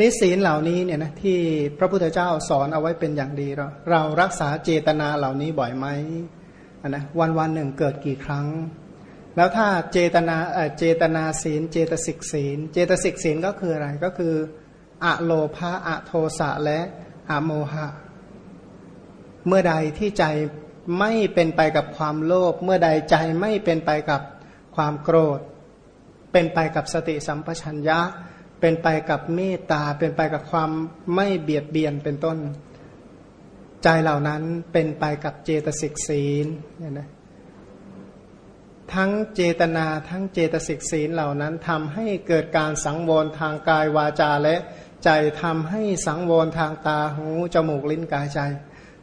นิศีลเหล่านี้เนี่ยนะที่พระพุทธเจ้าสอนเอาไว้เป็นอย่างดีเราเรารักษาเจตนาเหล่านี้บ่อยไหมนะวันวันหนึ่งเกิดกี่ครั้ง แล้วถ้าเจตนาเจตนาศีล เจตสิกศีล เจตสิกศีลก็คืออะไรก็คืออะโลภะอะโทสะและอะโมหะ เมื่อใดที่ใจไม่เป็นไปกับความโลภเมื่อใดใจไม่เป็นไปกับความโกรธ เป็นไปกับสติสัมปชัญญะ เป็นไปกับเมตตา เป็นไปกับความไม่เบียดเบียนเป็นต้น ใจเหล่านั้นเป็นไปกับเจตสิกศีลเนี่ยนะทั้งเจตนาทั้งเจตสิกศีลเหล่านั้นทำให้เกิดการสังวรทางกายวาจาและใจทำให้สังวรทางตาหูจมูกลิ้นกายใจ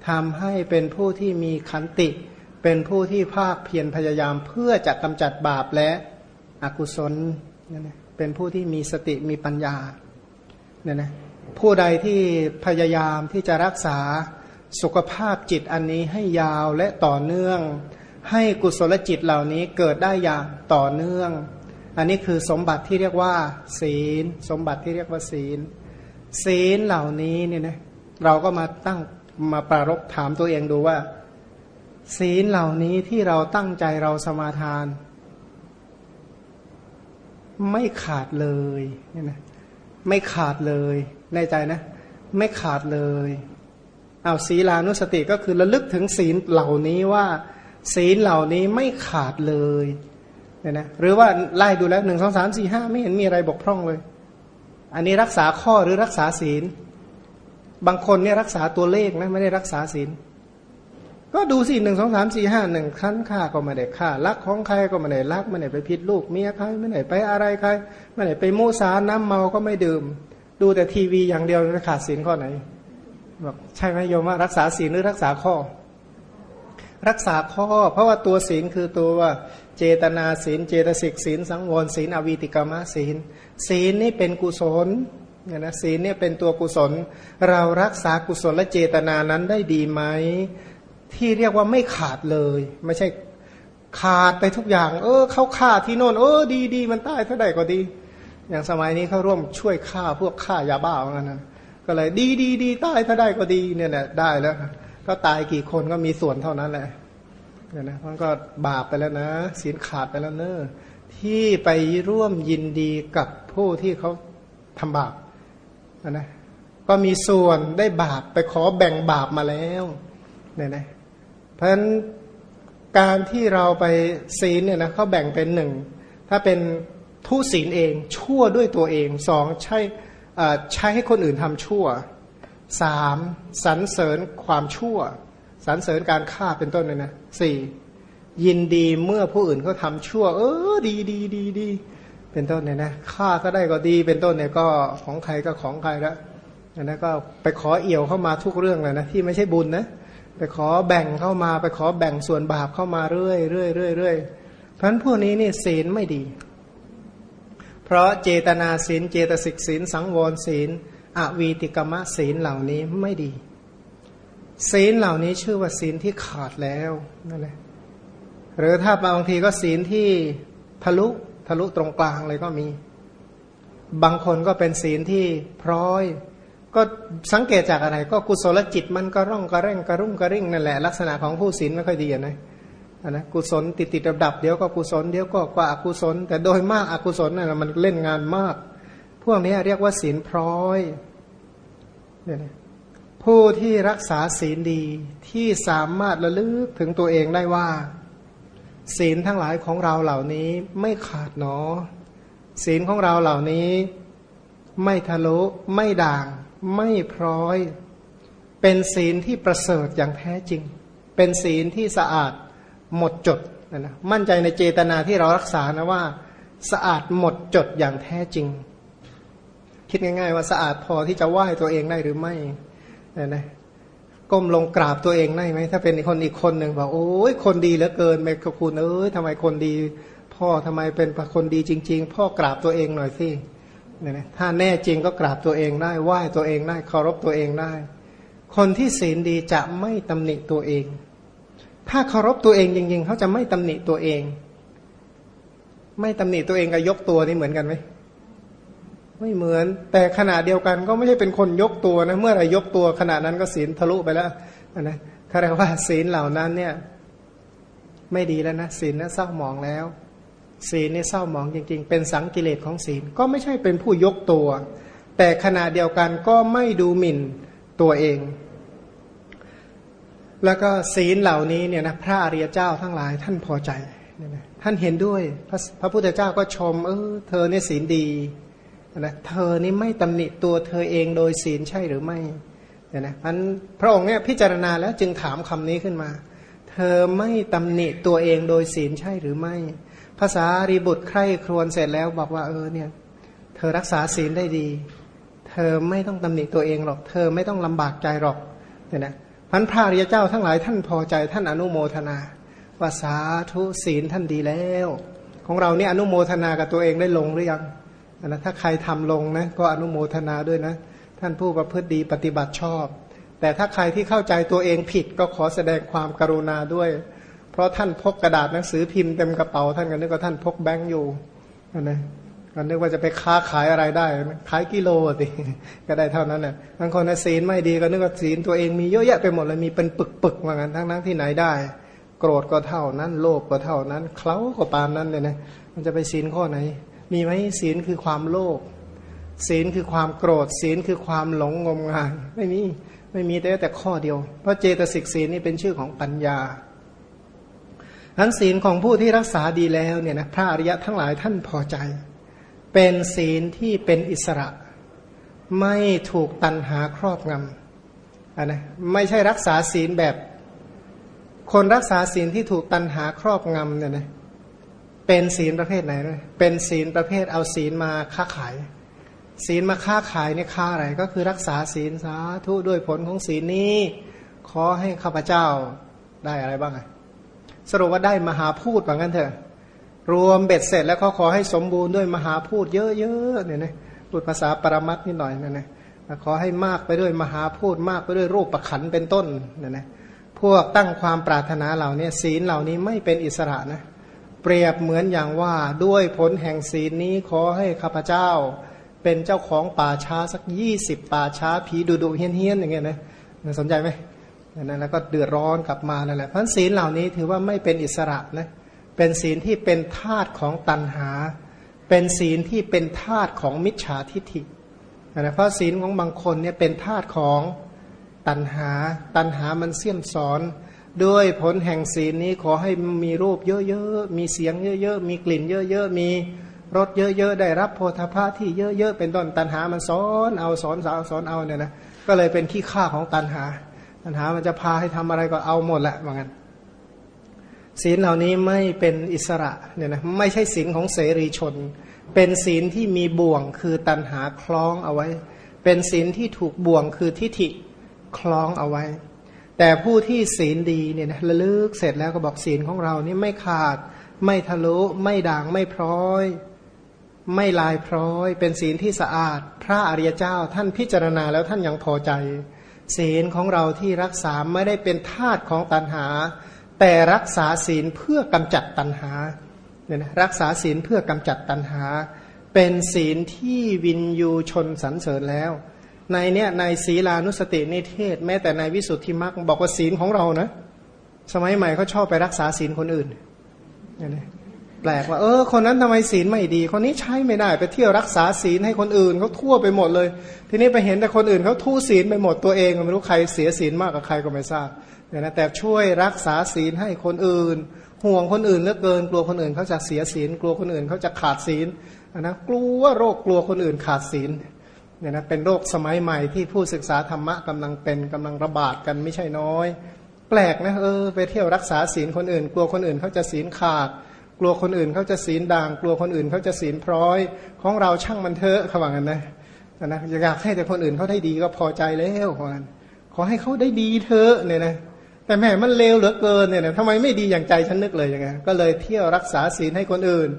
ทำให้เป็นผู้ที่มีขันติ เป็นผู้ที่ภาคเพียรพยายามเพื่อจะกำจัดบาปและอกุศลเนี่ยนะ เป็นผู้ที่มีสติมีปัญญาเนี่ยนะผู้ใดที่พยายามที่จะรักษาสุขภาพจิตอันนี้ให้ยาวและต่อเนื่อง ให้กุศลจิตเหล่านี้เกิดได้อย่างต่อเนื่อง อันนี้คือสมบัติที่เรียกว่า ศีล สมบัติที่เรียกว่าศีล ศีลเหล่านี้เนี่ยนะเราก็มาตั้งมาปรารบถามตัวเองดูว่า ศีลเหล่านี้ที่เราตั้งใจเราสมาทาน ไม่ขาดเลยเนี่ยนะไม่ขาดเลยในใจนะ ไม่ขาดเลยเอาศีลานุสติก็คือระลึกถึงศีลเหล่านี้ว่า ศีลเหล่านี้ไม่ขาดเลยเนี่ยนะหรือว่าไล่ดูแล้วหนึ่งสองสามสี่ห้าไม่เห็นมีอะไรบกพร่องเลย อันนี้รักษาข้อหรือรักษาศีล บางคนเนี่ยรักษาตัวเลขนะไม่ได้รักษาศีล ก็ดูสิหนึ่งสองสามสี่ห้าหนึ่งขั้นฆ่าก็ไม่ได้ฆ่าลักของใครก็ไม่ได้ลักไม่ได้ไปพิษลูกเมียใครไม่ได้ไปอะไรใครไม่ได้ไปมูสาน้ำเมาก็ไม่ดื่ม ดูแต่ทีวีอย่างเดียวจะขาดศีลข้อไหนบอกใช่ไหมโยมว่ารักษาศีลหรือรักษาข้อ รักษาข้อ เพราะว่าตัวศีลคือตัวเจตนาศีล เจตสิกศีลสังวรศีลอวีติกรรมศีล ศีลนี่เป็นกุศลเนี่ยนะศีลเนี่ยเป็นตัวกุศล เรารักษากุศลและเจตนานั้นได้ดีไหม ที่เรียกว่าไม่ขาดเลย ไม่ใช่ขาดไปทุกอย่าง เออเขาฆ่าที่โน่นเออดีดีมันตายเท่าใดก็ดี อย่างสมัยนี้เขาร่วมช่วยฆ่าพวกฆ่ายาบ้าเหมือนกันนะก็เลยดีดีดีตายเท่าใดก็ดีเนี่ยแหละได้แล้วก็ตายกี่คนก็มีส่วนเท่านั้นแหละเนี่ยนะมันก็บาปไปแล้วนะศีลขาดไปแล้วเนอะที่ไปร่วมยินดีกับผู้ที่เขาทำบาปนะก็มีส่วนได้บาปไปขอแบ่งบาปมาแล้ว เนี่ยนะเพราะฉะนั้นการที่เราไปศีลเนี่ยนะเขาแบ่งเป็นหนึ่งถ้าเป็นทุศีลเองชั่วด้วยตัวเองสองใช้ใช้ให้คนอื่นทำชั่วสามสรรเสริญความชั่วสรรเสริญการฆ่าเป็นต้นเลยนะสี่ยินดีเมื่อผู้อื่นเขาทาชั่ว เออดีดีดีดีเป็นต้นเนี่ยนะฆ่าก็ได้ก็ดีเป็นต้นเนี่ยก็ของใครก็ของใครแล้วนะก็ไปขอเอี่ยวเข้ามาทุกเรื่องเลยนะที่ไม่ใช่บุญนะ ไปขอแบ่งเข้ามา ไปขอแบ่งส่วนบาปเข้ามาเรื่อยเรื่อยเรื่อยเรื่อยเพราะนั้นพวกนี้นี่ศีลไม่ดี เพราะเจตนาศีลเจตสิกศีลสังวรศีลอวีติกรรมศีลเหล่านี้ไม่ดี ศีลเหล่านี้ชื่อว่าศีลที่ขาดแล้วนั่นแหละหรือถ้าบางทีก็ศีลที่ทะลุทะลุตรงกลางเลยก็มี บางคนก็เป็นศีลที่พร้อย ก็สังเกตจากอะไร ก็กุศลจิตมันก็ร่องกระเร่งกระรุ่งกระริ่งนั่นแหละลักษณะของผู้ศีลไม่ค่อยดีนะนะกุศลติดติดดับดับเดี๋ยวก็กุศลเดี๋ยวก็กว่าอกุศล แต่โดยมากอกุศลน่ะมันเล่นงานมาก พวกนี้เรียกว่าศีลพร้อยเนี่ยนะผู้ที่รักษาศีลดีที่สามารถระลึกถึงตัวเองได้ว่า ศีลทั้งหลายของเราเหล่านี้ไม่ขาดหนอ ศีลของเราเหล่านี้ ไม่ทะลุไม่ด่าง ไม่พร้อย เป็นศีลที่ประเสริฐอย่างแท้จริง เป็นศีลที่สะอาดหมดจดนะนะมั่นใจในเจตนาที่เรารักษานะว่า สะอาดหมดจดอย่างแท้จริง คิดง่าย ๆ ว่าสะอาดพอที่จะไหว้ตัวเองได้หรือไม่นะนะก้มลงกราบตัวเองได้ไหมถ้าเป็นคนอีกคนหนึ่งบอกโอ้ยคนดีเหลือเกินแม่คุณเอ้ยทำไมคนดี พ่อทำไมเป็นคนดีจริง ๆ พ่อกราบตัวเองหน่อยสิ เนี่ยนะถ้าแน่จริงก็กราบตัวเองได้ไหว้ตัวเองได้เคารพตัวเองได้ คนที่ศีลดีจะไม่ตำหนิตัวเอง ถ้าเคารพตัวเองจริงๆเขาจะไม่ตำหนิตัวเอง ไม่ตำหนิตัวเองกับยกตัวนี่เหมือนกันไหมไม่เหมือน แต่ขณะเดียวกันก็ไม่ใช่เป็นคนยกตัวนะเมื่อไรยกตัวขณะนั้นก็ศีลทะลุไปแล้วนะเขาเรียกว่าศีลเหล่านั้นเนี่ย ไม่ดีแล้วนะศีลนะเศร้าหมองแล้ว ศีลนี่เศร้าหมองจริง ๆ เป็นสังกิเลสของศีลก็ไม่ใช่เป็นผู้ยกตัว แต่ขณะเดียวกันก็ไม่ดูหมิ่นตัวเอง แล้วก็ศีลเหล่านี้เนี่ยนะพระอริยเจ้าทั้งหลายท่านพอใจท่านเห็นด้วยพระพระพุทธเจ้าก็ชม เออเธอเนี่ยศีลดีนะเธอนี่ไม่ตำหนิตัวเธอเองโดยศีลใช่หรือไม่เนี่ยนะพันพระองค์เนี่ยพิจารณาแล้วจึงถามคำนี้ขึ้นมา เธอไม่ตำหนิตัวเองโดยศีลใช่หรือไม่ ภาษารีบุตรใคร่ครวญเสร็จแล้วบอกว่าเออเนี่ย เธอรักษาศีลได้ดี เธอไม่ต้องตำหนิตัวเองหรอก เธอไม่ต้องลำบากใจหรอกเนี่ยนะพันพระริยเจ้าทั้งหลายท่านพอใจท่านอนุโมทนาว่าสาธุศีลท่านดีแล้ว ของเราเนี่ยอนุโมทนากับตัวเองได้ลงหรือยังนะถ้าใครทำลงนะก็อนุโมทนาด้วยนะ ท่านผู้ประพฤติดีปฏิบัติชอบ แต่ถ้าใครที่เข้าใจตัวเองผิดก็ขอแสดงความกรุณาด้วย เพราะท่านพกกระดาษหนังสือพิมพ์เต็มกระเป๋าท่านก็นึกว่าท่านพกแบงค์อยู่นะก็นึกว่าจะไปค้าขายอะไรได้ขายกิโลสิก็ได้เท่านั้นแหละบางคนศีลไม่ดีก็นึกว่าศีลตัวเองมีเยอะแยะไปหมดเลยมีเป็นปึกๆว่างั้นทั้งนั้นที่ไหนได้ โกรธก็เท่านั้น โลภก็เท่านั้นเคล้าก็ปานนั้นเลยนะมันจะไปศีลข้อไหน มีไหมศีลคือความโลภศีลคือความโกรธ ศีลคือความหลงงมงาย ไม่มีไม่มีแต่แต่ข้อเดียว เพราะเจตสิกศีลนี่เป็นชื่อของปัญญา ทั้นศีลของผู้ที่รักษาดีแล้วเนี่ยนะพระอริยะทั้งหลายท่านพอใจ เป็นศีลที่เป็นอิสระ ไม่ถูกตันหาครอบงำอันนะไม่ใช่รักษาศีลแบบ คนรักษาศีลที่ถูกตันหาครอบงำเนี่ยนะเป็นศีลประเภทไหนเลยเป็นศีลประเภทเอาศีลมาค้าขาย ศีลมาค้าขายเนี่ยค้าอะไรก็คือรักษาศีลสาธุด้วยผลของศีลนี้ ขอให้ข้าพเจ้าได้อะไรบ้างไง สรุปว่าได้มหาพูดว่างั้นเถอะ รวมเบ็ดเสร็จแล้วเขาขอให้สมบูรณ์ด้วยมหาพูดเยอะๆเนี่ยนะพูดภาษาปรมัตนิดหน่อยนั่นนะขอให้มากไปด้วยมหาพูดมากไปด้วยรูปประขันเป็นต้นเนี่ยนะพวกตั้งความปรารถนาเหล่านี้ศีลเหล่านี้ไม่เป็นอิสระนะเปรียบเหมือนอย่างว่าด้วยผลแห่งศีลนี้ขอให้ข้าพเจ้า เป็นเจ้าของป่าช้าสักยี่สิบป่าช้าผีดุดุเฮี้ยนเฮี้ยนอย่างเงี้ยนะสนใจไหม นั่นแล้วก็เดือดร้อนกลับมานั่นแหละเพราะศีลเหล่านี้ถือว่าไม่เป็นอิสระนะเป็นศีลที่เป็นธาตุของตัณหา เป็นศีลที่เป็นธาตุของมิจฉาทิฏฐินะเพราะศีลของบางคนเนี่ยเป็นธาตุของตัณหา ตัณหามันเสี่ยมสอน ด้วยผลแห่งศีลนี้ขอให้มีรูปเยอะๆ มีเสียงเยอะๆ มีกลิ่นเยอะๆ มีรสเยอะๆ ได้รับโพธาภาที่เยอะๆ เป็นต้นตันหามันสอน เอาสอนสาวสอนเอาเนี่ยนะ ก็เลยเป็นขี้ข้าของตันหา ตันหามันจะพาให้ทำอะไรก็เอาหมดแหละว่างั้นศีลเหล่านี้ไม่เป็นอิสระเนี่ยนะไม่ใช่ศีลของเสรีชน เป็นศีลที่มีบ่วงคือตันหาคล้องเอาไว้ เป็นศีลที่ถูกบ่วงคือทิฏฐิคล้องเอาไว้ แต่ผู้ที่ศีลดีเนี่ยนะระลึกเสร็จแล้วก็บอกศีลของเรานี่ไม่ขาด ไม่ทะลุไม่ด่างไม่พร้อย ไม่ลายพร้อย เป็นศีลที่สะอาด พระอริยเจ้าท่านพิจารณาแล้วท่านยังพอใจ ศีลของเราที่รักษาไม่ได้เป็นธาตุของตัณหา แต่รักษาศีลเพื่อกำจัดตัณหาเนี่ยนะรักษาศีลเพื่อกำจัดตัณหา เป็นศีลที่วินยูชนสรรเสริญแล้ว ในเนี้ยในศีลานุสตินิเทศ แม้แต่ในวิสุทธิมรรคบอกว่าศีลของเรานะสมัยใหม่เขาชอบไปรักษาศีลคนอื่นเนี่ยนะ แปลกว่าเออคนนั้นทำไมศีลไม่ดี คนนี้ใช้ไม่ได้ไปเที่ยวรักษาศีลให้คนอื่นเขาทั่วไปหมดเลย ทีนี้ไปเห็นแต่คนอื่นเขาทู่ศีลไปหมดตัวเองไม่รู้ใครเสียศีลมากกว่าใครก็ไม่ทราบเนี่ยนะแต่ช่วยรักษาศีลให้คนอื่น ห่วงคนอื่นเหลือเกิน กลัวคนอื่นเขาจะเสียศีล กลัวคนอื่นเขาจะขาดศีลนะกลัวโรคกลัวคนอื่นขาดศีลเนี่ยนะเป็นโรคสมัยใหม่ที่ผู้ศึกษาธรรมะกำลังเป็นกำลังระบาดกันไม่ใช่น้อย แปลกนะเออไปเที่ยวรักษาศีลคนอื่น กลัวคนอื่นเขาจะศีลขาด กลัวคนอื่นเขาจะศีลด่าง กลัวคนอื่นเขาจะศีลพร้อย ของเราช่างมันเถอะเขาว่ากันนะนะอยากให้แต่คนอื่นเขาได้ดีก็พอใจแล้วขอกันขอให้เขาได้ดีเถอะเนี่ยนะแต่แม่มันเลวเหลือเกินเนี่ยนะทำไมไม่ดีอย่างใจฉันนึกเลยอย่างเงี้ยก็เลยเที่ยวรักษาศีลให้คนอื่น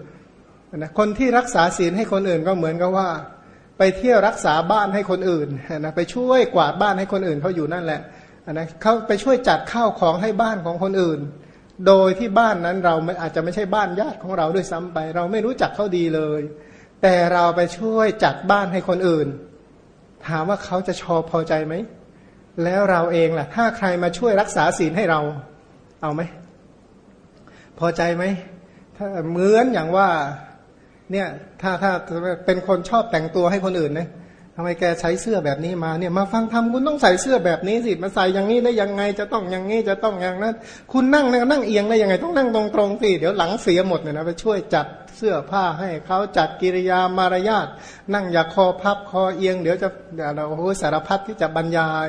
นะคนที่รักษาศีลให้คนอื่นก็เหมือนกับว่า ไปเที่ยวรักษาบ้านให้คนอื่นนะไปช่วยกวาดบ้านให้คนอื่นเขาอยู่นั่นแหละนะเขาไปช่วยจัดข้าวของให้บ้านของคนอื่น โดยที่บ้านนั้นเราอาจจะไม่ใช่บ้านญาติของเราด้วยซ้ำไป เราไม่รู้จักเขาดีเลยแแต่เราไปช่วยจัดบ้านให้คนอื่น ถามว่าเขาจะชอบพอใจไหม แล้วเราเองล่ะ ถ้าใครมาช่วยรักษาศีลให้เรา เอาไหม พอใจไหมถ้าเหมือนอย่างว่า เนี่ย ถ้าถ้าเป็นคนชอบแต่งตัวให้คนอื่นนะ ทำไมแกใช้เสื้อแบบนี้มาเนี่ยมาฟังธรรมคุณต้องใส่เสื้อแบบนี้สิมาใส่อย่างนี้ได้ยังไงจะต้องอย่างนี้จะต้องอย่างนั้น คุณนั่งนั่งเอียงได้ยังไงต้องนั่งตรงตรงสิเดี๋ยวหลังเสียหมดเนี่ยนะไปช่วยจัดเสื้อผ้าให้เขาจัดกิริยามารยาทนั่งอย่าคอพับคอเอียงเดี๋ยวจะเดี๋ยวเราโอ้สารพัดที่จะบรรยาย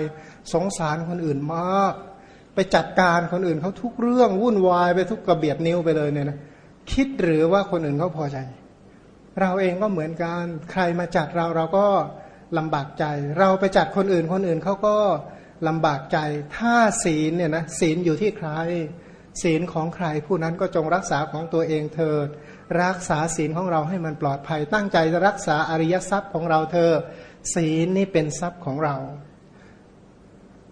สงสารคนอื่นมาก ไปจัดการคนอื่นเขาทุกเรื่องวุ่นวายไปทุกกระเบียดนิ้วไปเลยเนี่ยนะคิดหรือว่าคนอื่นเขาพอใจ เราเองก็เหมือนกันใครมาจัดเราเราก็ ลำบากใจ เราไปจัดคนอื่นคนอื่นเขาก็ลำบากใจ ถ้าศีลเนี่ยนะศีลอยู่ที่ใคร ศีลของใครผู้นั้นก็จงรักษาของตัวเองเถิด รักษาศีลของเราให้มันปลอดภัย ตั้งใจรักษาอริยทรัพย์ของเราเธอ ศีลนี่เป็นทรัพย์ของเรา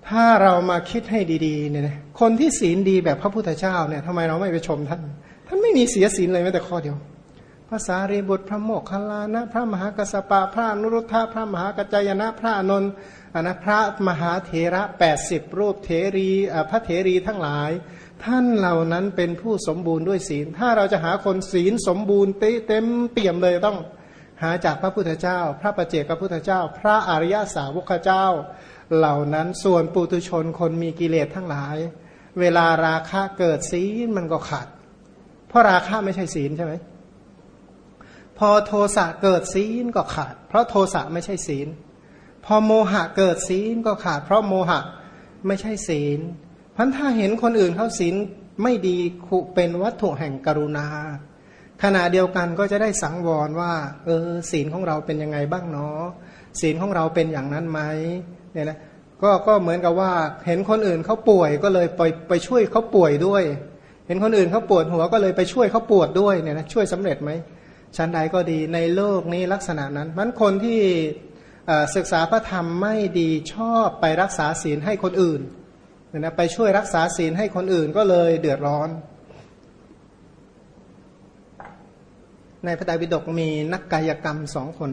ถ้าเรามาคิดให้ดีๆเนี่ยคนที่ศีลดีแบบพระพุทธเจ้าเนี่ยทำไมเราไม่ไปชมท่าน ท่านไม่มีเสียศีลเลยแม้แต่ข้อเดียว ภาษารีบุตรพระโมคคัลลานะ พระมหากัสปะพระนุรุทธะพระมหากัจจยนะพระนนท์นะพระมหาเถระแปดสิบรูปเถรีพระเถรีทั้งหลาย ท่านเหล่านั้นเป็นผู้สมบูรณ์ด้วยศีล ถ้าเราจะหาคนศีลสมบูรณ์เต็มเปี่ยมเลยต้องหาจากพระพุทธเจ้า พระประเจกพระพุทธเจ้า พระอริยสาวกเจ้า เหล่านั้นส่วนปุตุชนคนมีกิเลสทั้งหลาย เวลาราคะเกิดศีลมันก็ขาด เพราะราคะไม่ใช่ศีลใช่ไหม พอโทสะเกิดศีลก็ขาด เพราะโทสะไม่ใช่ศีล พอโมหะเกิดศีลก็ขาด เพราะโมหะไม่ใช่ศีลพันถ้าเห็นคนอื่นเขาศีลไม่ดีคุเป็นวัตถุแห่งกรุณา ขณะเดียวกันก็จะได้สังวรว่า เออศีลของเราเป็นยังไงบ้างเนาะศีลของเราเป็นอย่างนั้นไหมเนี่ยนะก็ก็เหมือนกับว่าเห็นคนอื่นเขาป่วยก็เลยไปไปช่วยเขาป่วยด้วย เห็นคนอื่นเขาปวดหัวก็เลยไปช่วยเขาปวดด้วยเนี่ยนะช่วยสำเร็จไหม ชั้นใดก็ดีในโลกนี้ลักษณะนั้นมันคนที่ศึกษาพระธรรมไม่ดีชอบไปรักษาศีลให้คนอื่นนะไปช่วยรักษาศีลให้คนอื่นก็เลยเดือดร้อน ในพระไตรปิฎกมีนักกายกรรมสองคน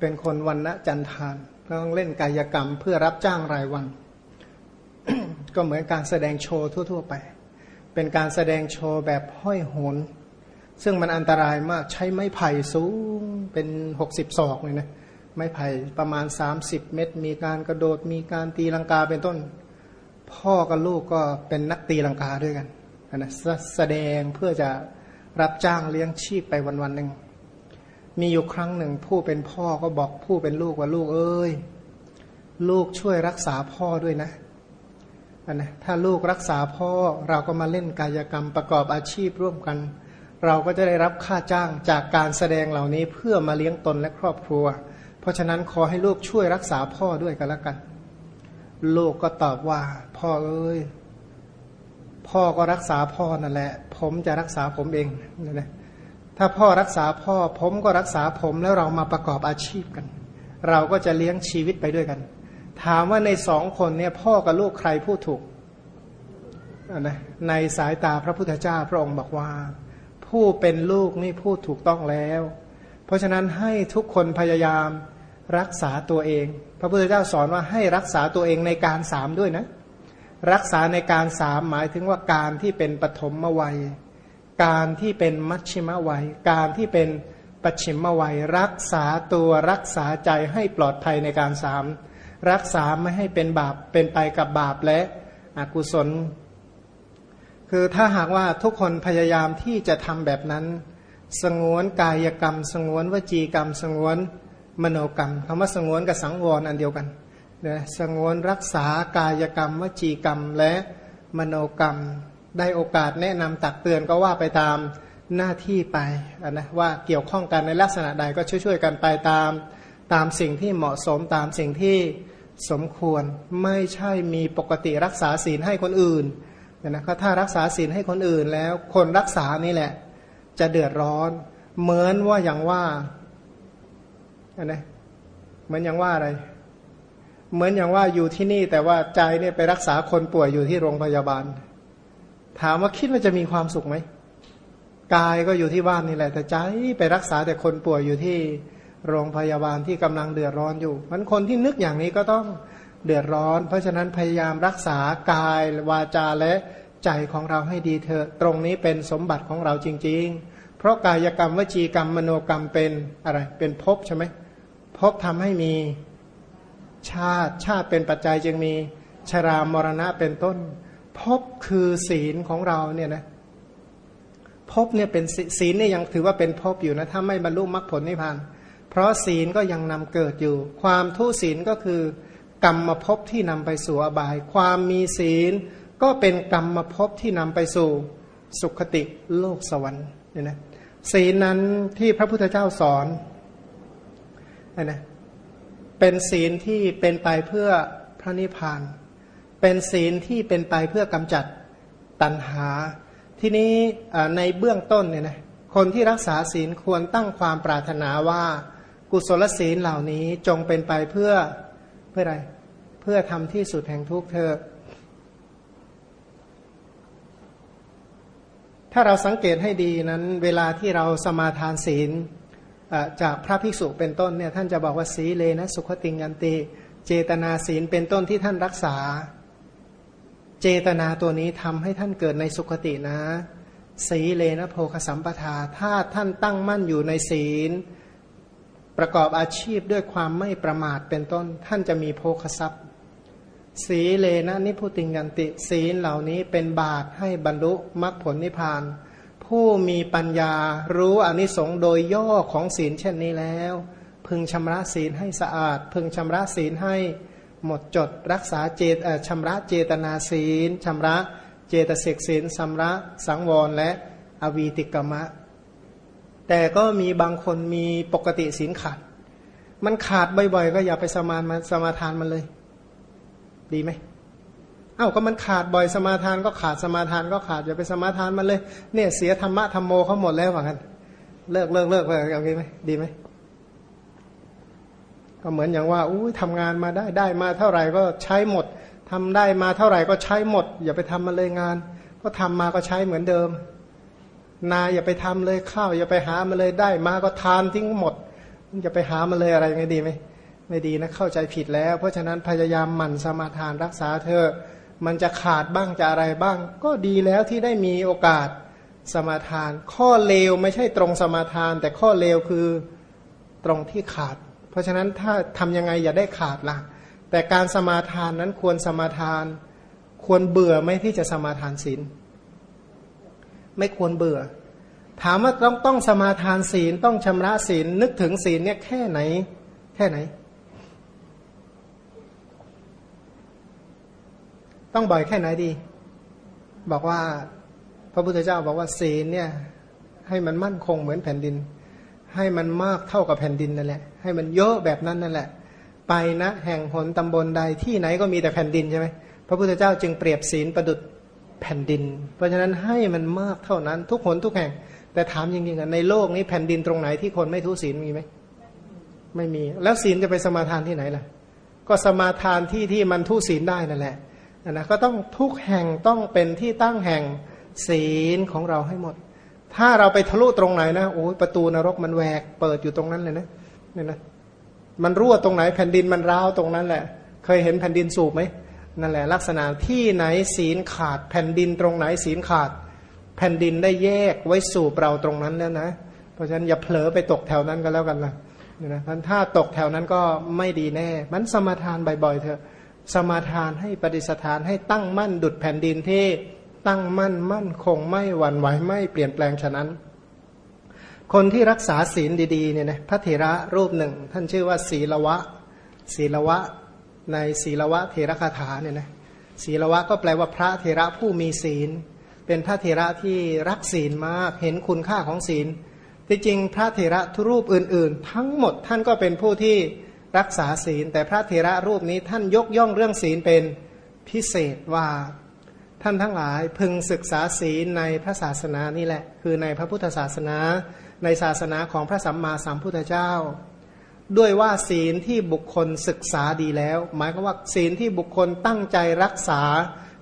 เป็นคนวันณะจันทานต้องเล่นกายกรรมเพื่อรับจ้างรายวัน ก็เหมือนการแสดงโชว์ทั่ว ๆ ไป เป็นการแสดงโชว์แบบห้อยโหน ซึ่งมันอันตรายมากใช้ไม้ไผ่สูงเป็นหกสิบศอกเลยนะไม้ไผ่ประมาณสามสิบเมตร มีการกระโดดมีการตีลังกาเป็นต้น พ่อกับลูกก็เป็นนักตีลังกาด้วยกันนะแสดงเพื่อจะรับจ้างเลี้ยงชีพไปวันวันหนึ่งมีอยู่ครั้งหนึ่งผู้เป็นพ่อก็บอกผู้เป็นลูกว่าลูกเอ้ยลูกช่วยรักษาพ่อด้วยนะนะถ้าลูกรักษาพ่อเราก็มาเล่นกายกรรมประกอบอาชีพร่วมกัน เราก็จะได้รับค่าจ้างจากการแสดงเหล่านี้เพื่อมาเลี้ยงตนและครอบครัว เพราะฉะนั้นขอให้ลูกช่วยรักษาพ่อด้วยกันละกัน ลูกก็ตอบว่า พ่อเอ้ยพ่อก็รักษาพ่อนั่นแหละ ผมจะรักษาผมเองนะนะถ้าพ่อรักษาพ่อ ผมก็รักษาผมแล้วเรามาประกอบอาชีพกัน เราก็จะเลี้ยงชีวิตไปด้วยกัน ถามว่าในสองคนเนี่ยพ่อกับลูกใครพูดถูกนะในสายตาพระพุทธเจ้าพระองค์บอกว่า ผู้เป็นลูกนี่พูดถูกต้องแล้ว เพราะฉะนั้นให้ทุกคนพยายามรักษาตัวเอง พระพุทธเจ้าสอนว่าให้รักษาตัวเองในการสามด้วยนะ รักษาในการสามหมายถึงว่าการที่เป็นปฐมวัย การที่เป็นมัชชิมวัย การที่เป็นปัจฉิมวัย รักษาตัวรักษาใจให้ปลอดภัยในการสามรักษาไม่ให้เป็นบาปเป็นไปกับบาปและอกุศล คือถ้าหากว่าทุกคนพยายามที่จะทำแบบนั้น สงวนกายกรรม สงวนวจีกรรม สงวนมโนกรรมคำว่าสงวนกับสังวรอันเดียวกันนะสงวนรักษากายกรรม วจีกรรมและมโนกรรม ได้โอกาสแนะนำตักเตือนก็ว่าไปตามหน้าที่ไปนะว่าเกี่ยวข้องกันในลักษณะใดก็ช่วยๆกันไปตามตามสิ่งที่เหมาะสมตามสิ่งที่สมควรไม่ใช่มีปกติรักษาศีลให้คนอื่น นะก็ถ้ารักษาศีลให้คนอื่นแล้ว คนรักษานี่แหละ จะเดือดร้อน เหมือนว่าอย่างว่าอันนะเหมือนอย่างว่าอะไร เหมือนอย่างว่าอยู่ที่นี่แต่ว่าใจเนี่ยไปรักษาคนป่วยอยู่ที่โรงพยาบาล ถามว่าคิดว่าจะมีความสุขไหมกายก็อยู่ที่บ้านนี่แหละ แต่ใจไปรักษาแต่คนป่วยอยู่ที่โรงพยาบาลที่กำลังเดือดร้อนอยู่มันคนที่นึกอย่างนี้ก็ต้อง เดือดร้อน เพราะฉะนั้นพยายามรักษากายวาจาและใจของเราให้ดีเถอะตรงนี้เป็นสมบัติของเราจริง ๆ เพราะกายกรรมวจีกรรมมโนกรรมเป็นอะไร เป็นภพใช่ไหมภพทำให้มีชาติชาติเป็นปัจจัยจึงมีชรามรณะเป็นต้นภพคือศีลของเราเนี่ยนะภพเนี่ยเป็นศีลเนี่ยยังถือว่าเป็นภพอยู่นะถ้าไม่บรรลุมรรคผลนิพพาน เพราะศีลก็ยังนำเกิดอยู่ ความทุศีลก็คือ กรรมภพที่นำไปสู่อบาย ความมีศีล ก็เป็นกรรมภพที่นำไปสู่สุขติโลกสวรรค์เนี่ยนะศีลนั้นที่พระพุทธเจ้าสอนนะเป็นศีลที่เป็นไปเพื่อพระนิพพาน เป็นศีลที่เป็นไปเพื่อกำจัดตัณหา ที่นี้ในเบื้องต้นเนี่ยนะคนที่รักษาศีลควรตั้งความปรารถนาว่า กุศลศีลเหล่านี้จงเป็นไปเพื่อเพื่ออะไร เพื่อทำที่สุดแห่งทุกเธอ ถ้าเราสังเกตให้ดีนั้น เวลาที่เราสมาทานศีลจากพระภิกษุเป็นต้นเนี่ยท่านจะบอกว่าสีเลนะสุขติงันติเจตนาศีลเป็นต้นที่ท่านรักษา เจตนาตัวนี้ทำให้ท่านเกิดในสุขตินะ สีเลนะโพคสัมปทาถ้าท่านตั้งมั่นอยู่ในศีล ประกอบอาชีพด้วยความไม่ประมาทเป็นต้น ท่านจะมีโภคทรัพย์ สีเลนะนิพุติงยันติ ศีลเหล่านี้เป็นบาตให้บรรลุมรรคผลนิพพาน ผู้มีปัญญารู้อนิสงส์โดยย่อของศีลเช่นนี้แล้ว พึงชำระศีลให้สะอาด พึงชำระศีลให้หมดจดรักษาเจตชำระเจตนาศีลชำระเจตสิกศีลชำระสังวรและอวีติกมะ แต่ก็มีบางคนมีปกติศีลขาด มันขาดบ่อยๆ ก็อย่าไปสมานมาสมาทานมันเลย ดีไหมเอ้าก็มันขาดบ่อยสมาทานก็ขาดสมาทานก็ขาดอย่าไปสมาทานมันเลย เนี่ยเสียธรรมะธรรมโมเขาหมดแล้วว่างั้นเลิกเลิกเลิกไปอย่างนี้ไหมดีไหมก็เหมือนอย่างว่าอู้ยทำงานมาได้ได้มาเท่าไหร่ก็ใช้หมดทำได้มาเท่าไหร่ก็ใช้หมด อย่าไปทำมันเลยงาน ก็ทำมาก็ใช้เหมือนเดิม นาอย่าไปทำเลยข้าวอย่าไปหามาเลยได้มาก็ทานทิ้งหมดอย่าไปหามาเลยอะไรไม่ดีไหม ไม่ดีนะเข้าใจผิดแล้ว เพราะฉะนั้นพยายามหมั่นสมาทานรักษาเธอ มันจะขาดบ้างจะอะไรบ้าง ก็ดีแล้วที่ได้มีโอกาสสมาทาน ข้อเลวไม่ใช่ตรงสมาทาน แต่ข้อเลวคือตรงที่ขาด เพราะฉะนั้นถ้าทํำยังไงอย่าได้ขาดละแต่การสมาทานนั้นควรสมาทาน ควรเบื่อไหมที่จะสมาทานศีลไม่ควรเบื่อ ถามว่าต้องต้องสมาทานศีลต้องชำระศีลนึกถึงศีลเนี่ยแค่ไหน แค่ไหน ต้องบ่อยแค่ไหนดี บอกว่า พระพุทธเจ้าบอกว่าศีลเนี่ย ให้มันมั่นคงเหมือนแผ่นดิน ให้มันมากเท่ากับแผ่นดินนั่นแหละ ให้มันเยอะแบบนั้นนั่นแหละ ไปนะแห่งหนตำบลใดที่ไหนก็มีแต่แผ่นดินใช่ไหมพระพุทธเจ้าจึงเปรียบศีลประดุดแผ่นดิน เพราะฉะนั้นให้มันมากเท่านั้น ทุกคนทุกแห่ง แต่ถามจริงๆในโลกนี้แผ่นดินตรงไหนที่คนไม่ทุศีลมีไหมไม่มี แล้วศีลจะไปสมาทานที่ไหนล่ะ ก็สมาทานที่ที่มันทุศีลได้นั่นแหละ นะก็ต้องทุกแห่งต้องเป็นที่ตั้งแห่งศีลของเราให้หมด ถ้าเราไปทะลุตรงไหนนะโอ้ประตูนรกมันแหวกเปิดอยู่ตรงนั้นเลยนะเนี่ยนะมันรั่วตรงไหนแผ่นดินมันร้าวตรงนั้นแหละ เคยเห็นแผ่นดินสูบไหมนั่นแหละ ลักษณะที่ไหนศีลขาด แผ่นดินตรงไหนศีลขาด แผ่นดินได้แยกไว้สู่เราตรงนั้นแล้วนะ เพราะฉะนั้นอย่าเผลอไปตกแถวนั้นก็แล้วกันนะนะถ้าตกแถวนั้นก็ไม่ดีแน่ มันสมาทานบ่อยๆเถอะ สมาทานให้ปฏิสถานให้ตั้งมั่นดุดแผ่นดินที่ตั้งมั่นมั่นคงไม่หวั่นไหวไม่เปลี่ยนแปลงฉะนั้น คนที่รักษาศีลดีๆเนี่ยนะพระเถระรูปหนึ่ง ท่านชื่อว่าศีลวะ ศีลวะ ในศีลวะเทระคาถาเนี่ยนะศีลวะก็แปลว่าพระเทระผู้มีศีล เป็นพระเทระที่รักศีลมากเห็นคุณค่าของศีลที่จริงพระเทระทุรูปอื่น ๆ ทั้งหมดท่านก็เป็นผู้ที่ รักษาศีล แต่พระเทระรูปนี้ท่านยกย่องเรื่องศีลเป็นพิเศษว่าท่านทั้งหลายพึงศึกษาศีลในพระศาสนานี่แหละ คือในพระพุทธศาสนา ในศาสนาของพระสัมมาสัมพุทธเจ้า ด้วยว่าศีลที่บุคคลศึกษาดีแล้ว หมายก็ว่าศีลที่บุคคลตั้งใจรักษา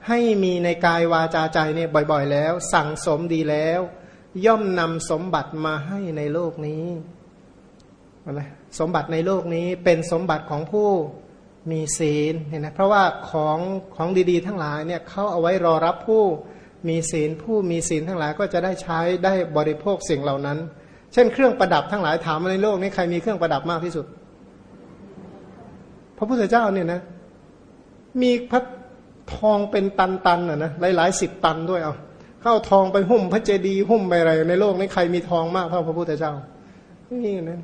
ให้มีในกายวาจาใจเนี่ยบ่อยๆ แล้ว สั่งสมดีแล้ว ย่อมนำสมบัติมาให้ในโลกนี้อะไร สมบัติในโลกนี้เป็นสมบัติของผู้มีศีลเห็นไหมเพราะว่าของของดีๆ ทั้งหลายเนี่ยเขาเอาไว้รอรับผู้มีศีลผู้มีศีลทั้งหลายก็จะได้ใช้ได้บริโภคสิ่งเหล่านั้น เช่นเครื่องประดับทั้งหลายถามในโลกนี้ใครมีเครื่องประดับมากที่สุด พระพุทธเจ้าเนี่ยนะ มีพระทองเป็นตันๆอะนะหลายๆสิบตันด้วยเอาเข้าทองไปหุ้มพระเจดีย์หุ้มไปอะไรในโลกนี้ใครมีทองมากเท่าพระพุทธเจ้านี่นะ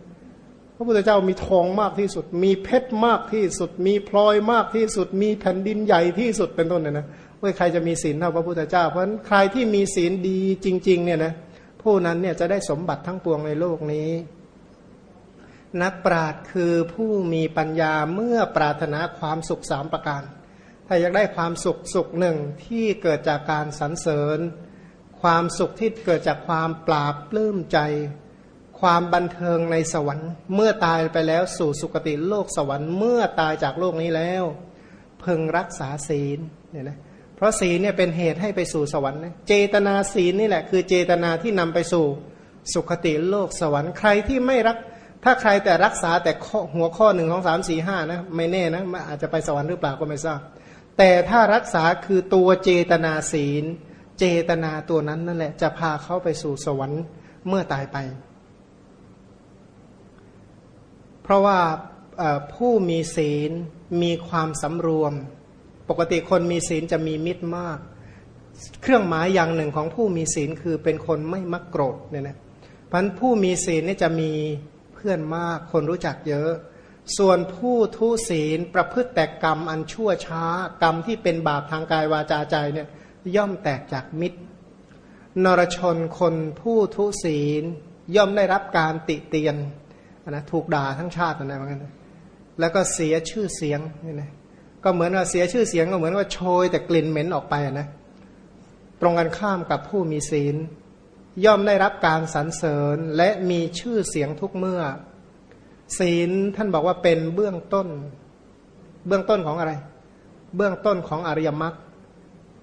พระพุทธเจ้ามีทองมากที่สุด มีเพชรมากที่สุด มีพลอยมากที่สุด มีแผ่นดินใหญ่ที่สุดเป็นต้นเนี่ยนะว่าใครจะมีศีลเท่าพระพุทธเจ้า เพราะฉะนั้นใครที่มีศีลดีจริง ๆ เนี่ยนะผู้นั้นเนี่ยจะได้สมบัติทั้งปวงในโลกนี้ นักปราชญ์คือผู้มีปัญญาเมื่อปรารถนาความสุขสามประการ ถ้าอยากได้ความสุขสุขหนึ่งที่เกิดจากการสรรเสริญ ความสุขที่เกิดจากความปราบปลื้มใจ ความบันเทิงในสวรรค์ เมื่อตายไปแล้วสู่สุคติโลกสวรรค์เมื่อตายจากโลกนี้แล้วเพึงรักษาศีลเนี่ยนะเพราะศีลเนี่ยเป็นเหตุให้ไปสู่สวรรค์นะเจตนาศีลนี่แหละ คือเจตนาที่นำไปสู่สุคติโลกสวรรค์ใครที่ไม่รัก ถ้าใครแต่รักษาแต่หัวข้อหนึ่งของสามสี่ห้านะไม่แน่นะอาจจะไปสวรรค์หรือเปล่าก็ไม่ทราบ แต่ถ้ารักษาคือตัวเจตนาศีล เจตนาตัวนั้นนั่นแหละจะพาเขาไปสู่สวรรค์เมื่อตายไป เพราะว่าผู้มีศีลมีความสำรวม ปกติคนมีศีลจะมีมิตรมาก เครื่องหมายอย่างหนึ่งของผู้มีศีลคือเป็นคนไม่มักโกรธเนี่ยนะพันผู้มีศีลนี่จะมีเพื่อนมากคนรู้จักเยอะ ส่วนผู้ทุศีลประพฤติแต่กรรมอันชั่วช้ากรรมที่เป็นบาปทางกายวาจาใจเนี่ยย่อมแตกจากมิตร นรชนคนผู้ทุศีลย่อมได้รับการติเตียน นะถูกด่าทั้งชาตินะไรเหมือนกันแล้วก็เสียชื่อเสียงนี่นะก็เหมือนว่าเสียชื่อเสียงก็เหมือนว่าโชยแต่กลิ่นเหม็นออกไปนะตรงกันข้ามกับผู้มีศีล ย่อมได้รับการสรรเสริญและมีชื่อเสียงทุกเมื่อ ศีลท่านบอกว่าเป็นเบื้องต้น เบื้องต้นของอะไร เบื้องต้นของอริยมรรค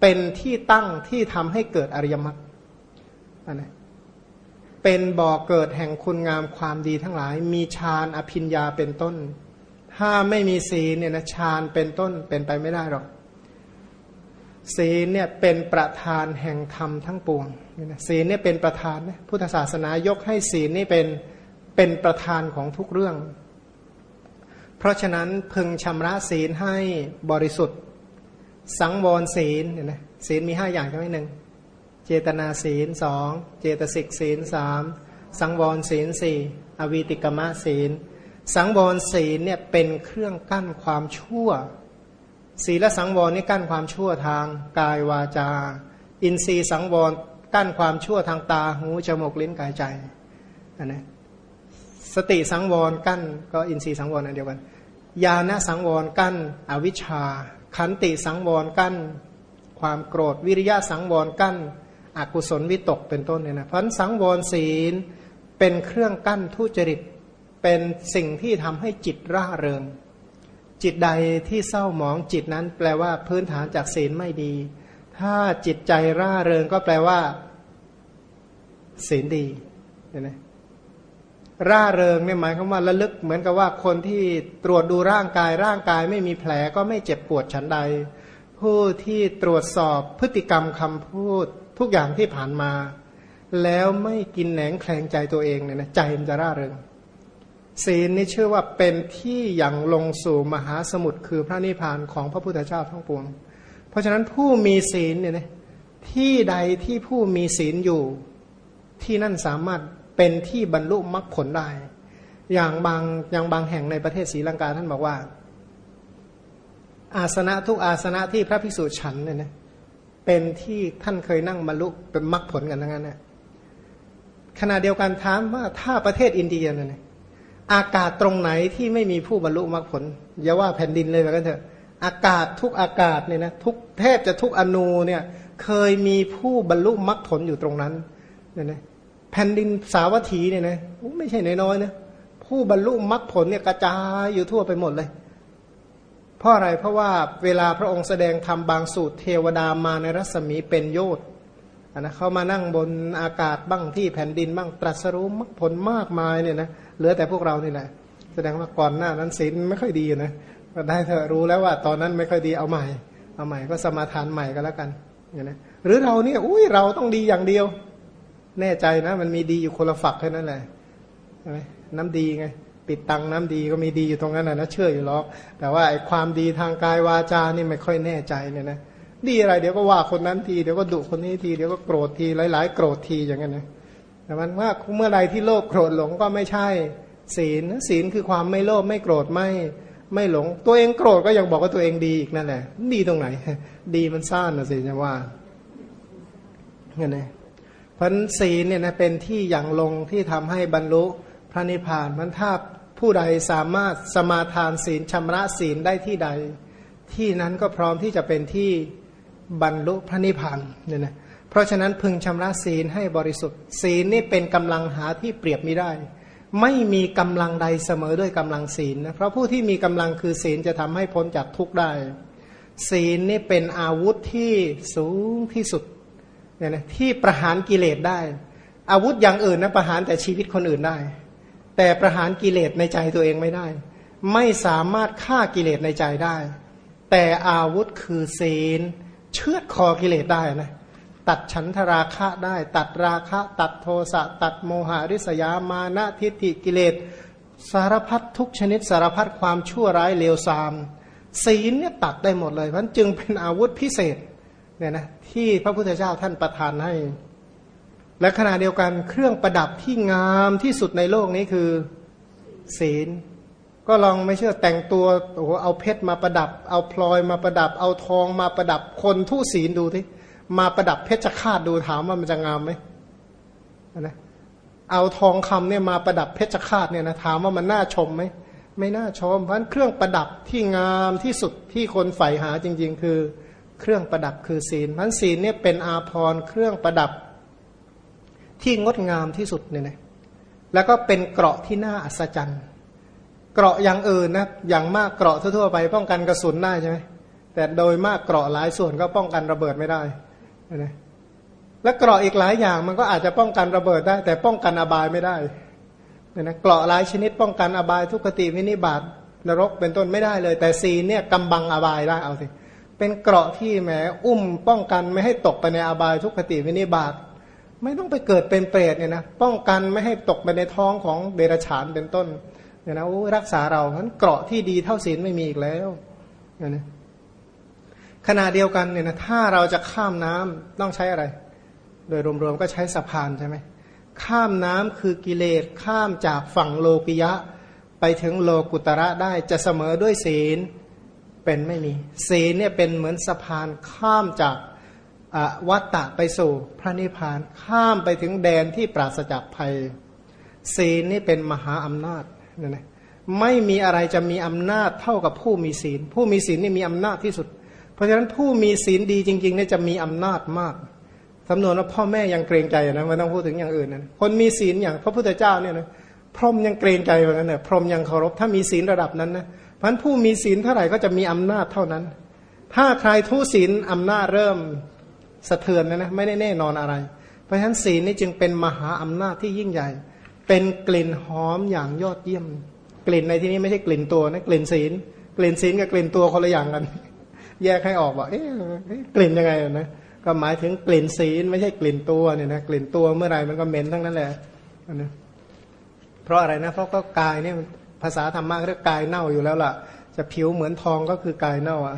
เป็นที่ตั้งที่ทำให้เกิดอริยมรรคอันนี้ เป็นบ่อกเกิดแห่งคุณงามความดีทั้งหลาย มีฌานอภิญญาเป็นต้น ถ้าไม่มีศีลเนี่ยนะฌานเป็นต้นเป็นไปไม่ได้หรอกศีลเนี่ยเป็นประธานแห่งธรรมทั้งปวงศีลเนี่ยเป็นประธานนะพุทธศาสนายกให้ศีลนี่เป็นเป็นประธานของทุกเรื่อง เพราะฉะนั้นพึงชำระศีลให้บริสุทธิ์ สังวรศีลเนี่ยนะศีลมีห้าอย่างใช่ไหมหนึ่ง เจตนาศีลสองเจตสิกศีลสามสังวรศีลสี่อวีติกมะศีล สังวรศีลเนี่ยเป็นเครื่องกั้นความชั่ว ศีลและสังวรนี่กั้นความชั่วทางกายวาจา อินทรีย์สังวรกั้นความชั่วทางตาหูจมูกลิ้นกายใจอันนี้สติสังวรกั้นก็อินทรีย์สังวรอันเดียวกันญาณสังวรกั้นอวิชชา ขันติสังวรกั้น ความโกรธวิริยะสังวรกั้น อกุศลวิตกเป็นต้นเนี่ยนะเพราะสังวรศีลเป็นเครื่องกั้นทุจริต เป็นสิ่งที่ทำให้จิตร่าเริง จิตใดที่เศร้าหมองจิตนั้นแปลว่าพื้นฐานจากศีลไม่ดี ถ้าจิตใจร่าเริงก็แปลว่า ศีลดีเห็นไหมร่าเริงเนี่ยหมายความว่าระลึกเหมือนกับว่าคนที่ตรวจดูร่างกายร่างกายไม่มีแผลก็ไม่เจ็บปวดฉันใด ผู้ที่ตรวจสอบพฤติกรรมคำพูด ทุกอย่างที่ผ่านมา แล้วไม่กินแหนงแคลงใจตัวเองเนี่ยนะใจมันจะร่าเริงศีลนี่เชื่อว่าเป็นที่อย่างลงสู่มหาสมุทรคือพระนิพพานของพระพุทธเจ้าทั้งปวง เพราะฉะนั้นผู้มีศีลเนี่ยนะที่ใดที่ผู้มีศีลอยู่ ที่นั่นสามารถเป็นที่บรรลุมรรคผลได้ อย่างบางอย่างบางแห่งในประเทศศรีลังกาท่านบอกว่า อาสนะทุกอาสนะที่พระภิกษุฉันเนี่ยนะ เป็นที่ท่านเคยนั่งบรรลุเป็นมรรคผลกันทั้งนั้นนะขณะเดียวกันถามว่าถ้าประเทศอินเดียเนี่ยอากาศตรงไหนที่ไม่มีผู้บรรลุมรรคผลอย่าว่าแผ่นดินเลยแล้วกันเถอะ อากาศทุกอากาศเนี่ยนะทุกแทบจะทุกอนูเนี่ยเคยมีผู้บรรลุมรรคผลอยู่ตรงนั้นเนี่ยนะแผ่นดินสาวัตถีเนี่ยนะไม่ใช่น้อยๆนะผู้บรรลุมรรคผลเนี่ยกระจายอยู่ทั่วไปหมดเลย ราะอะไรเพราะว่าเวลาพระองค์แสดงธรรมบางสูตรเทวดามาในรัศมีเป็นโยชน์อันนะเขามานั่งบนอากาศบ้างที่แผ่นดินบ้างตรัสรู้มรรคผลมากมายเนี่ยนะเหลือแต่พวกเรานี่แหละแสดงว่าก่อนหน้านั้นศีลไม่ค่อยดีนะก็ได้เธอรู้แล้วว่าตอนนั้นไม่ค่อยดีเอาใหม่ เอาใหม่ก็สมาทานใหม่ก็แล้วกันอย่างนี้หรือเราเนี่ยอุ้ยเราต้องดีอย่างเดียว แน่ใจนะ มันมีดีอยู่คนละฝักแค่นั้นแหละใช่ไหมน้ำดีไง ปิดตังน้ำดีก็มีดีอยู่ตรงนั้นนะนะเชื่ออยู่หรอกแต่ว่าไอ้ความดีทางกายวาจานี่ไม่ค่อยแน่ใจเนี่ยนะดีอะไรเดี๋ยวก็ว่าคนนั้นทีเดี๋ยวก็ดุคนนี้ทีเดี๋ยวก็โกรธทีหลาย ๆ โกรธทีอย่างนั้นนะแต่มันว่าเมื่อไรที่โลภโกรธหลงก็ไม่ใช่ ศีลศีลคือความไม่โลภไม่โกรธไม่ไม่หลง ตัวเองโกรธก็ยังบอกว่าตัวเองดีอีกนั่นแหละ ดีตรงไหน ดีมันซ่านนะสิจะว่าเงี้ยนะพันศีลเนี่ยนะเป็นที่อย่างลงที่ทำให้บรรลุ ระนิพพานมันถ้าผู้ใดสามารถสมาทานศีลชำระศีลได้ที่ใด ที่นั้นก็พร้อมที่จะเป็นที่บรรลุพระนิพพานเนี่ยนะเพราะฉะนั้นพึงชำระศีลให้บริสุทธิ์ ศีลนี่เป็นกำลังหาที่เปรียบไม่ได้ ไม่มีกำลังใดเสมอด้วยกำลังศีลนะเพราะผู้ที่มีกำลังคือศีลจะทำให้พ้นจากทุกข์ได้ ศีลนี่เป็นอาวุธที่สูงที่สุดเนี่ยนะที่ประหารกิเลสได้ อาวุธอย่างอื่นนะประหารแต่ชีวิตคนอื่นได้ แต่ประหารกิเลสในใจตัวเองไม่ได้ ไม่สามารถฆ่ากิเลสในใจได้ แต่อาวุธคือศีลเชือดคอกิเลสได้นะตัดฉันทราคะได้ ตัดราคะ ตัดโทสะตัดโมหะริษยามานะทิฏฐิกิเลสสารพัดทุกชนิดสารพัดความชั่วร้ายเลวทราม ศีลเนี่ยตัดได้หมดเลยเพราะจึงเป็นอาวุธพิเศษเนี่ยนะที่พระพุทธเจ้าท่านประทานให้ และขณะเดียวกันเครื่องประดับที่งามที่สุดในโลกนี้คือศีล ก็ลองไม่เชื่อแต่งตัวโอ้โหเอาเพชรมาประดับ เอาพลอยมาประดับ เอาทองมาประดับคนทุศีลดูที่มาประดับเพชรคาดดูถามว่ามันจะงามไหมนะเอาทองคำเนี่ยมาประดับเพชรคาดเนี่ยนะถามว่ามันน่าชมไหมไม่น่าชมเพราะเครื่องประดับที่งามที่สุดที่คนใฝ่หาจริง ๆ คือเครื่องประดับคือศีลพันศีลเนี่ยเป็นอาภรณ์เครื่องประดับ ที่งดงามที่สุดเนี่ยนะแล้วก็เป็นเกราะที่น่าอัศจรรย์ เกราะอย่างอื่นนะอย่างมากเกราะทั่วๆไป ป้องกันกระสุนได้ใช่ไหมแต่โดยมากเกราะหลายส่วนก็ป้องกันระเบิดไม่ได้นะและเกราะอีกหลายอย่างมันก็อาจจะป้องกันระเบิดได้ แต่ป้องกันอบายไม่ได้เนะเกราะหลายชนิดป้องกันอบายทุกขติวินิบาตนรกเป็นต้นไม่ได้เลย แต่ศีลเนี่ยกำบังอบายได้เอาสิเป็นเกราะที่แหมอุ้มป้องกันไม่ให้ตกไปในอบายทุกขติวินิบาต ไม่ต้องไปเกิดเป็นเปรตเนี่ยนะป้องกันไม่ให้ตกไปในท้องของเดรัจฉานเป็นต้นเนี่ยนะรักษาเราเพราะเกราะที่ดีเท่าศีลไม่มีอีกแล้วเนี่ยนะขณะเดียวกันเนี่ยนะถ้าเราจะข้ามน้ำต้องใช้อะไร โดยรวมๆก็ใช้สะพานใช่ไหมข้ามน้ำคือกิเลสข้ามจากฝั่งโลกิยะ ไปถึงโลกุตระได้จะเสมอด้วยศีลเป็นไม่มี ศีลเนี่ยเป็นเหมือนสะพานข้ามจาก วัตตะไปสู่พระนิพพานข้ามไปถึงแดนที่ปราศจากภัย ศีลนี่เป็นมหาอำนาจเนี่ยนะไม่มีอะไรจะมีอำนาจเท่ากับผู้มีศีล ผู้มีศีลนี่มีอำนาจที่สุด เพราะฉะนั้นผู้มีศีลดีจริงๆเนี่ยจะมีอำนาจมากสำนวนว่าพ่อแม่ยังเกรงใจนะไม่ต้องพูดถึงอย่างอื่นนะคนมีศีลอย่างพระพุทธเจ้าเนี่ยนะพรหมยังเกรงใจเหมือนกันเนี่ยพรหมยังเคารพถ้ามีศีลระดับนั้นนะเพราะผู้มีศีลเท่าไหร่ก็จะมีอำนาจเท่านั้น ถ้าใครทุศีลอำนาจเริ่ม สะเทือนนะนะไม่ได้แน่นอนอะไร เพราะฉะนั้นศีลนี่จึงเป็นมหาอำนาจที่ยิ่งใหญ่ เป็นกลิ่นหอมอย่างยอดเยี่ยม กลิ่นในที่นี้ไม่ใช่กลิ่นตัวนะกลิ่นศีล กลิ่นศีลกับกลิ่นตัวคนละอย่างกัน แยกให้ออกว่าเอ๊ะกลิ่นยังไงนะก็หมายถึงกลิ่นศีลไม่ใช่กลิ่นตัวเนี่ยนะกลิ่นตัวเมื่อไรมันก็เหม็นทั้งนั้นแหละนะเพราะอะไรนะเพราะก็กายเนี่ยภาษาธรรมะเรียกกายเน่าอยู่แล้วล่ะ จะผิวเหมือนทองก็คือกายเน่าอะ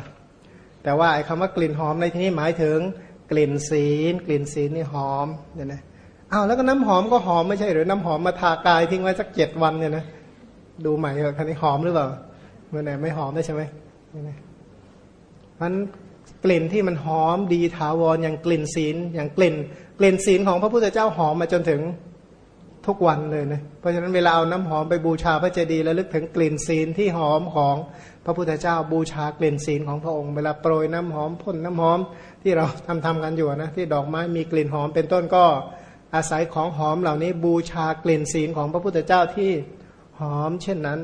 แต่ว่าไอ้คำว่ากลิ่นหอมในที่นี้หมายถึง กลิ่นศีลกลิ่นศีลนี่หอมเนี่ยนะอ้าวแล้วก็น้ำหอมก็หอมไม่ใช่หรือน้ำหอมมาทากายทิ้งไว้สักเจ็ดวันเนี่ยนะดูใหม่เถอะคันนี้หอมหรือเปล่าเมื่อไหร่ไม่หอมได้ใช่ไหมมันกลิ่นที่มันหอมดีถาวรอย่างกลิ่นศีลอย่างกลิ่น กลิ่นศีลของพระพุทธเจ้าหอมมาจนถึง ทุกวันเลยนะ เพราะฉะนั้นเวลาเอาน้ำหอมไปบูชาพระเจดีย์แล้วลึกถึงกลิ่นศีลที่หอมของพระพุทธเจ้าบูชากลิ่นศีลของพระองค์เวลาโปรยน้ำหอมพ่นน้ำหอมที่เราทำทำกันอยู่นะที่ดอกไม้มีกลิ่นหอมเป็นต้นก็อาศัยของหอมเหล่านี้บูชากลิ่นศีลของพระพุทธเจ้าที่หอมเช่นนั้น